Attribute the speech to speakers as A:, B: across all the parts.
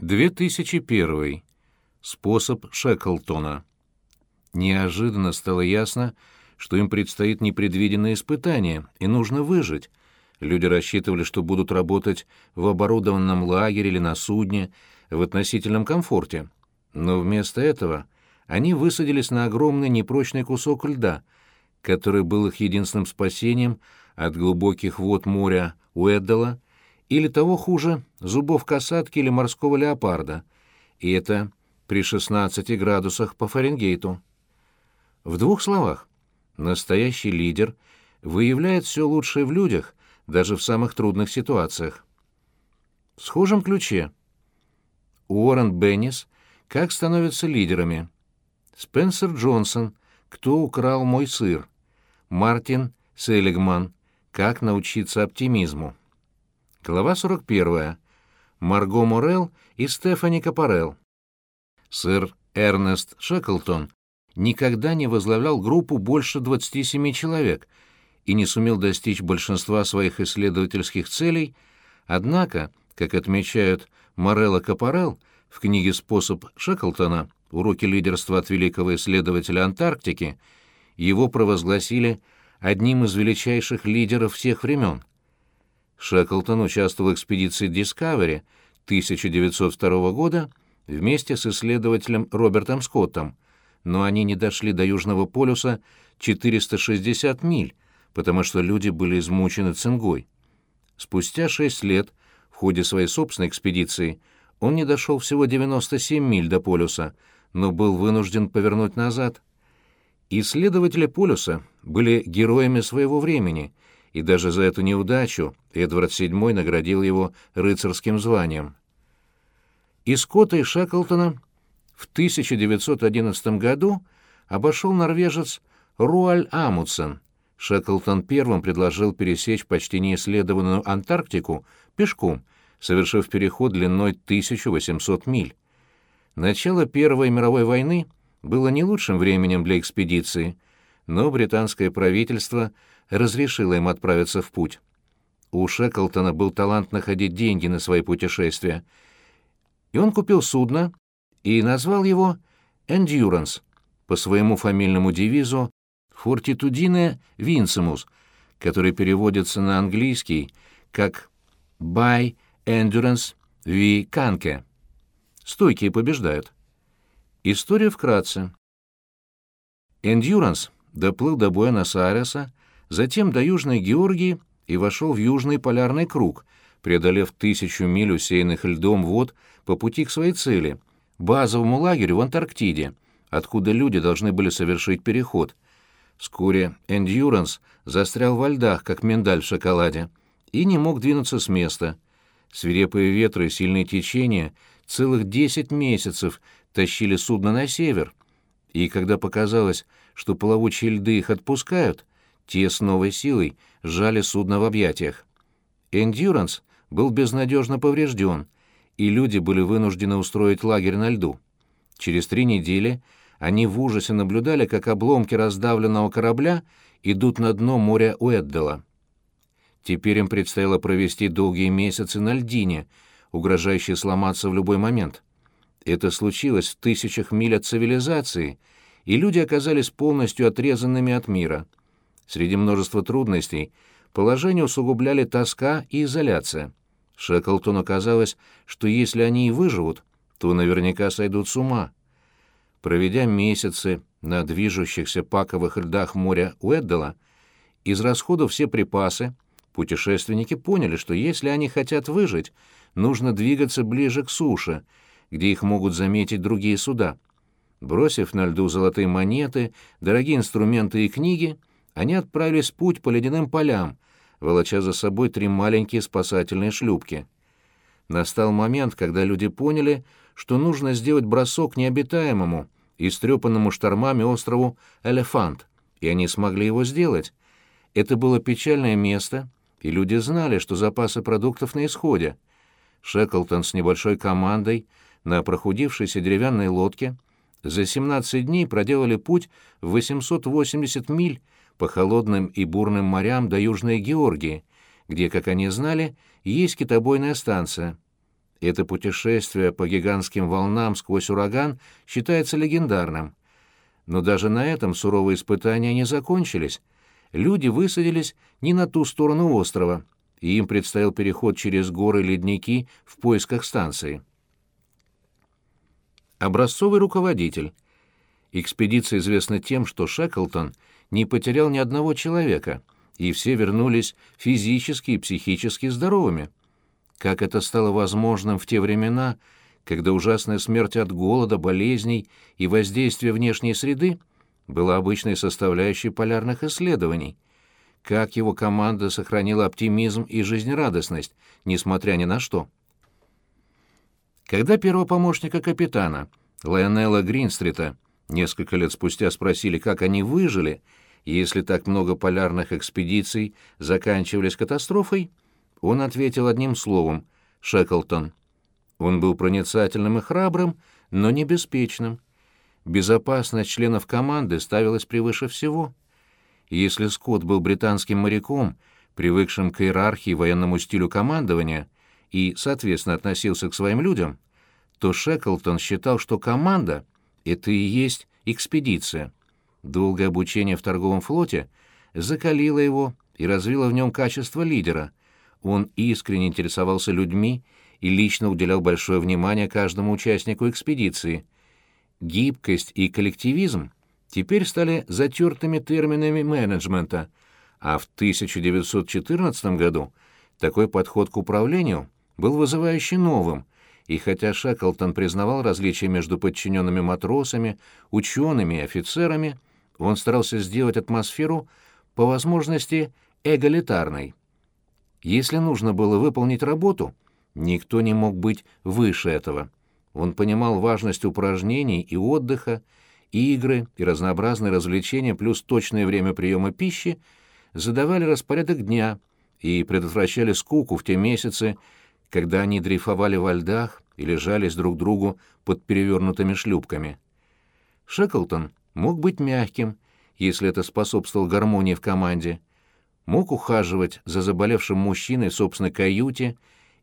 A: 2001. Способ Шеклтона. Неожиданно стало ясно, что им предстоит непредвиденное испытание, и нужно выжить. Люди рассчитывали, что будут работать в оборудованном лагере или на судне, в относительном комфорте. Но вместо этого они высадились на огромный непрочный кусок льда, который был их единственным спасением от глубоких вод моря Уэддала или того хуже, зубов касатки или морского леопарда, и это при 16 градусах по Фаренгейту. В двух словах, настоящий лидер выявляет все лучшее в людях, даже в самых трудных ситуациях. В схожем ключе. Уоррен Беннис «Как становятся лидерами?» Спенсер Джонсон «Кто украл мой сыр?» Мартин Селигман «Как научиться оптимизму?» Глава 41. Марго Морел и Стефани Капарел. Сэр Эрнест Шеклтон никогда не возглавлял группу больше 27 человек и не сумел достичь большинства своих исследовательских целей, однако, как отмечают Морел и Капарел в книге «Способ Шеклтона. Уроки лидерства от великого исследователя Антарктики», его провозгласили одним из величайших лидеров всех времен. Шеклтон участвовал в экспедиции Discovery 1902 года вместе с исследователем Робертом Скоттом, но они не дошли до Южного полюса 460 миль, потому что люди были измучены цингой. Спустя шесть лет, в ходе своей собственной экспедиции, он не дошел всего 97 миль до полюса, но был вынужден повернуть назад. Исследователи полюса были героями своего времени — и даже за эту неудачу Эдвард VII наградил его рыцарским званием. И Скотта и Шеклтона в 1911 году обошел норвежец Руаль Амутсен. Шеклтон первым предложил пересечь почти неисследованную Антарктику пешком, совершив переход длиной 1800 миль. Начало Первой мировой войны было не лучшим временем для экспедиции, но британское правительство – разрешила им отправиться в путь. У Шеклтона был талант находить деньги на свои путешествия, и он купил судно и назвал его «Endurance» по своему фамильному девизу «Fortitudine Vincimus», который переводится на английский как «By Endurance vi canke» — «Стойкие побеждают». История вкратце. «Endurance» доплыл до Буэнос-Айреса затем до Южной Георгии и вошел в Южный полярный круг, преодолев тысячу миль усеянных льдом вод по пути к своей цели — базовому лагерю в Антарктиде, откуда люди должны были совершить переход. Вскоре «Эндюранс» застрял во льдах, как миндаль в шоколаде, и не мог двинуться с места. Свирепые ветры и сильные течения целых десять месяцев тащили судно на север, и когда показалось, что плавучие льды их отпускают, те с новой силой сжали судно в объятиях. «Эндюранс» был безнадежно поврежден, и люди были вынуждены устроить лагерь на льду. Через три недели они в ужасе наблюдали, как обломки раздавленного корабля идут на дно моря Уэддела. Теперь им предстояло провести долгие месяцы на льдине, угрожающей сломаться в любой момент. Это случилось в тысячах миль от цивилизации, и люди оказались полностью отрезанными от мира — Среди множества трудностей положение усугубляли тоска и изоляция. Шеклтону казалось, что если они и выживут, то наверняка сойдут с ума. Проведя месяцы на движущихся паковых льдах моря Уэддела, израсходов все припасы, путешественники поняли, что если они хотят выжить, нужно двигаться ближе к суше, где их могут заметить другие суда. Бросив на льду золотые монеты, дорогие инструменты и книги, они отправились в путь по ледяным полям, волоча за собой три маленькие спасательные шлюпки. Настал момент, когда люди поняли, что нужно сделать бросок необитаемому, истрепанному штормами острову Элефант, и они смогли его сделать. Это было печальное место, и люди знали, что запасы продуктов на исходе. Шеклтон с небольшой командой на прохудившейся деревянной лодке за 17 дней проделали путь в 880 миль по холодным и бурным морям до Южной Георгии, где, как они знали, есть китобойная станция. Это путешествие по гигантским волнам сквозь ураган считается легендарным. Но даже на этом суровые испытания не закончились. Люди высадились не на ту сторону острова, и им предстоял переход через горы и ледники в поисках станции. Образцовый руководитель. Экспедиция известна тем, что Шеклтон не потерял ни одного человека, и все вернулись физически и психически здоровыми. Как это стало возможным в те времена, когда ужасная смерть от голода, болезней и воздействия внешней среды была обычной составляющей полярных исследований? Как его команда сохранила оптимизм и жизнерадостность, несмотря ни на что? Когда первого помощника капитана, Лайонелла Гринстрита, несколько лет спустя спросили, как они выжили, если так много полярных экспедиций заканчивались катастрофой, он ответил одним словом — Шеклтон. Он был проницательным и храбрым, но не беспечным. Безопасность членов команды ставилась превыше всего. Если Скотт был британским моряком, привыкшим к иерархии военному стилю командования, и, соответственно, относился к своим людям, то Шеклтон считал, что команда — это и есть экспедиция. Долгое обучение в торговом флоте закалило его и развило в нем качество лидера. Он искренне интересовался людьми и лично уделял большое внимание каждому участнику экспедиции. Гибкость и коллективизм теперь стали затертыми терминами менеджмента, а в 1914 году такой подход к управлению был вызывающе новым, и хотя Шеклтон признавал различия между подчиненными матросами, учеными и офицерами, он старался сделать атмосферу по возможности эгалитарной. Если нужно было выполнить работу, никто не мог быть выше этого. Он понимал важность упражнений и отдыха, игры и разнообразные развлечения плюс точное время приема пищи задавали распорядок дня и предотвращали скуку в те месяцы, когда они дрейфовали во льдах или жались друг другу под перевернутыми шлюпками. Шеклтон мог быть мягким, если это способствовало гармонии в команде, мог ухаживать за заболевшим мужчиной в собственной каюте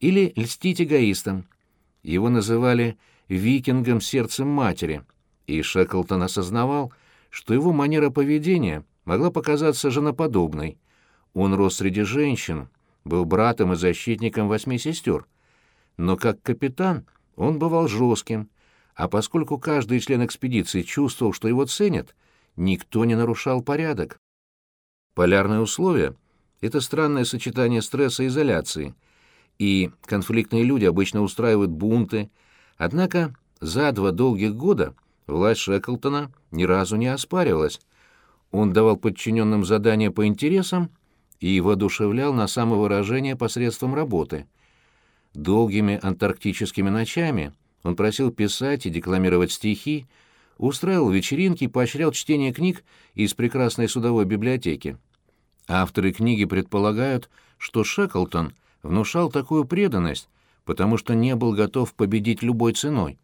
A: или льстить эгоистам. Его называли «викингом сердцем матери», и Шеклтон осознавал, что его манера поведения могла показаться женоподобной. Он рос среди женщин, был братом и защитником восьми сестер. Но как капитан он бывал жестким, а поскольку каждый член экспедиции чувствовал, что его ценят, никто не нарушал порядок. Полярные условия — это странное сочетание стресса и изоляции, и конфликтные люди обычно устраивают бунты, однако за два долгих года власть Шеклтона ни разу не оспаривалась. Он давал подчиненным задания по интересам и воодушевлял на самовыражение посредством работы. Долгими антарктическими ночами он просил писать и декламировать стихи, устраивал вечеринки и поощрял чтение книг из прекрасной судовой библиотеки. Авторы книги предполагают, что Шеклтон внушал такую преданность, потому что не был готов победить любой ценой.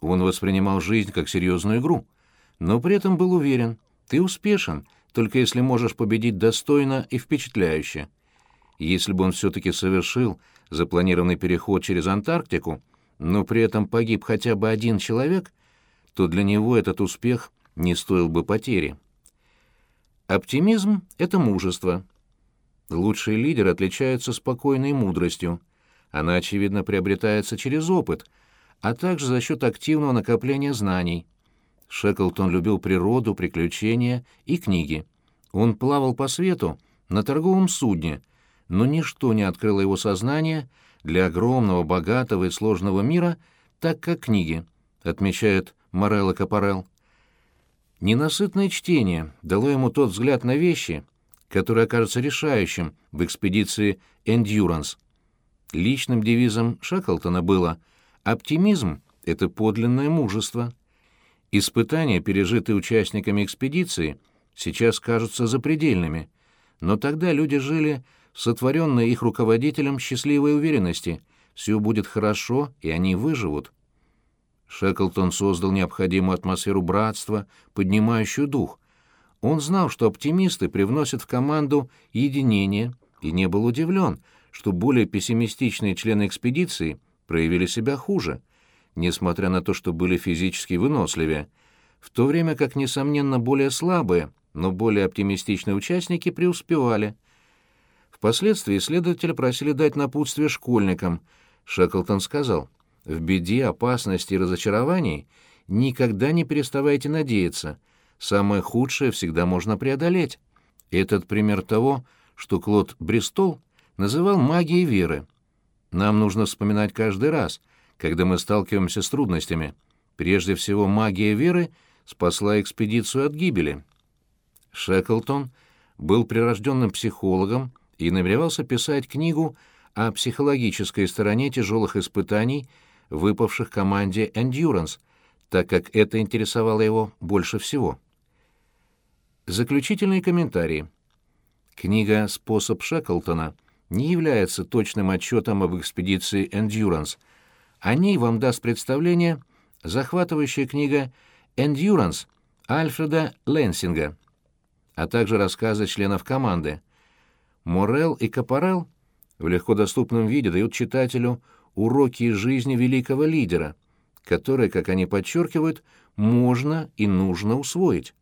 A: Он воспринимал жизнь как серьезную игру, но при этом был уверен, ты успешен, только если можешь победить достойно и впечатляюще. Если бы он все-таки совершил запланированный переход через Антарктику, но при этом погиб хотя бы один человек, то для него этот успех не стоил бы потери. Оптимизм — это мужество. Лучшие лидеры отличаются спокойной мудростью. Она, очевидно, приобретается через опыт, а также за счет активного накопления знаний — Шеклтон любил природу, приключения и книги. Он плавал по свету на торговом судне, но ничто не открыло его сознание для огромного, богатого и сложного мира, так как книги, отмечает Морелло Капарелл. Ненасытное чтение дало ему тот взгляд на вещи, который окажется решающим в экспедиции «Эндюранс». Личным девизом Шеклтона было «Оптимизм — это подлинное мужество». Испытания, пережитые участниками экспедиции, сейчас кажутся запредельными, но тогда люди жили в сотворенной их руководителем счастливой уверенности «все будет хорошо, и они выживут». Шеклтон создал необходимую атмосферу братства, поднимающую дух. Он знал, что оптимисты привносят в команду единение, и не был удивлен, что более пессимистичные члены экспедиции проявили себя хуже, несмотря на то, что были физически выносливее, в то время как, несомненно, более слабые, но более оптимистичные участники преуспевали. Впоследствии исследователи просили дать напутствие школьникам. Шеклтон сказал, «В беде, опасности и разочаровании никогда не переставайте надеяться. Самое худшее всегда можно преодолеть». Этот пример того, что Клод Бристол называл магией веры. Нам нужно вспоминать каждый раз, когда мы сталкиваемся с трудностями. Прежде всего, магия веры спасла экспедицию от гибели. Шеклтон был прирожденным психологом и намеревался писать книгу о психологической стороне тяжелых испытаний, выпавших команде «Эндюранс», так как это интересовало его больше всего. Заключительные комментарии. Книга «Способ Шеклтона» не является точным отчетом об экспедиции «Эндюранс». О ней вам даст представление захватывающая книга «Эндюранс» Альфреда Ленсинга, а также рассказы членов команды. Морел и Капарел в легкодоступном виде дают читателю уроки из жизни великого лидера, которые, как они подчеркивают, можно и нужно усвоить.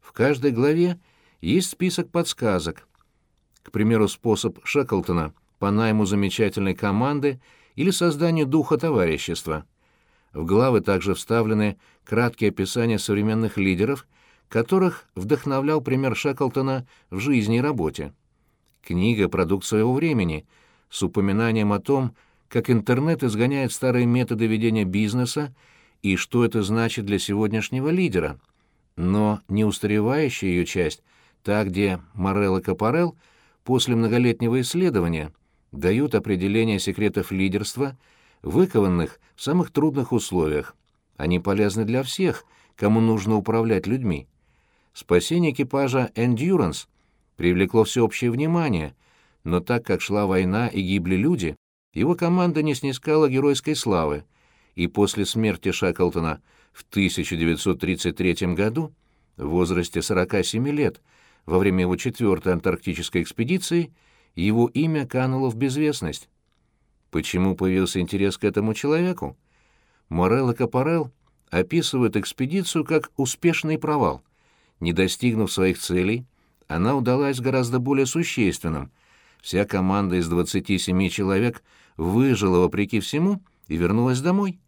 A: В каждой главе есть список подсказок. К примеру, способ Шеклтона по найму замечательной команды или созданию духа товарищества. В главы также вставлены краткие описания современных лидеров, которых вдохновлял пример Шеклтона в жизни и работе. Книга — продукт своего времени, с упоминанием о том, как интернет изгоняет старые методы ведения бизнеса и что это значит для сегодняшнего лидера — но не устаревающая ее часть, та, где Морел и Капарел после многолетнего исследования дают определение секретов лидерства, выкованных в самых трудных условиях. Они полезны для всех, кому нужно управлять людьми. Спасение экипажа «Эндюранс» привлекло всеобщее внимание, но так как шла война и гибли люди, его команда не снискала геройской славы, и после смерти Шаклтона – в 1933 году, в возрасте 47 лет, во время его четвертой антарктической экспедиции, его имя кануло в безвестность. Почему появился интерес к этому человеку? Морел и Капарел описывают экспедицию как успешный провал. Не достигнув своих целей, она удалась гораздо более существенным. Вся команда из 27 человек выжила вопреки всему и вернулась домой.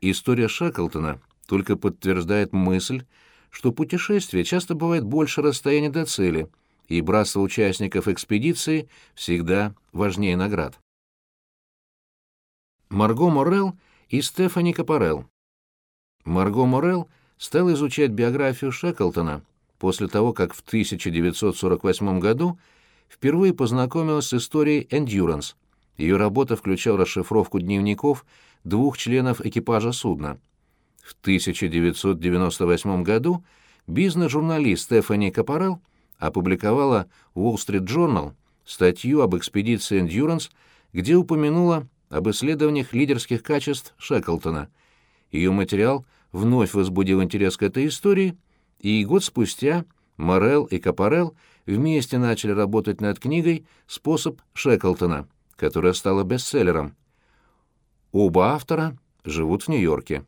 A: История Шаклтона только подтверждает мысль, что путешествие часто бывает больше расстояния до цели, и братство участников экспедиции всегда важнее наград. Марго Морел и Стефани Капарел. Марго Морел стала изучать биографию Шеклтона после того, как в 1948 году впервые познакомилась с историей «Эндюранс». Ее работа включала расшифровку дневников двух членов экипажа судна. В 1998 году бизнес-журналист Стефани Капарел опубликовала Wall Street Journal статью об экспедиции Endurance, где упомянула об исследованиях лидерских качеств Шеклтона. Ее материал вновь возбудил интерес к этой истории, и год спустя Морел и Капарел вместе начали работать над книгой «Способ Шеклтона», которая стала бестселлером. Оба автора живут в Нью-Йорке.